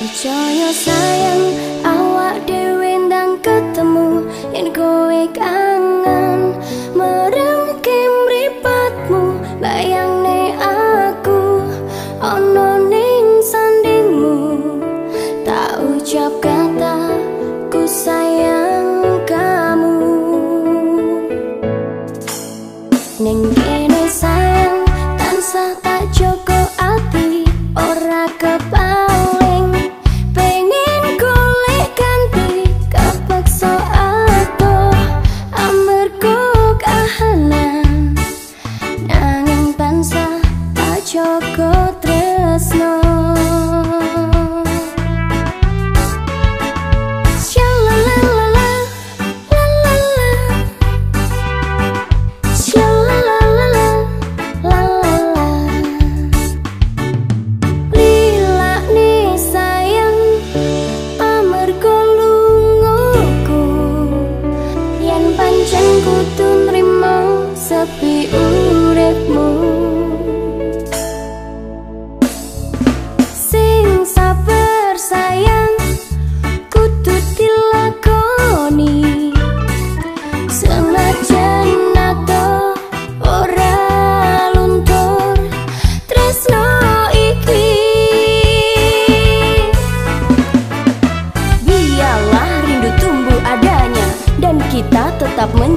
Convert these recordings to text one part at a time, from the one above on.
Percaya sayang awak dewe ndang ketemu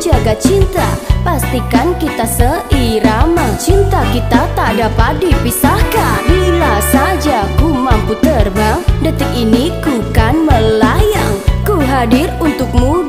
menjaga cinta. Pastikan kita seirama Cinta kita tak dapat dipisahkan. Bila saja ku mampu terbang Detik ini ku kan melayang. Ku hadir untukmu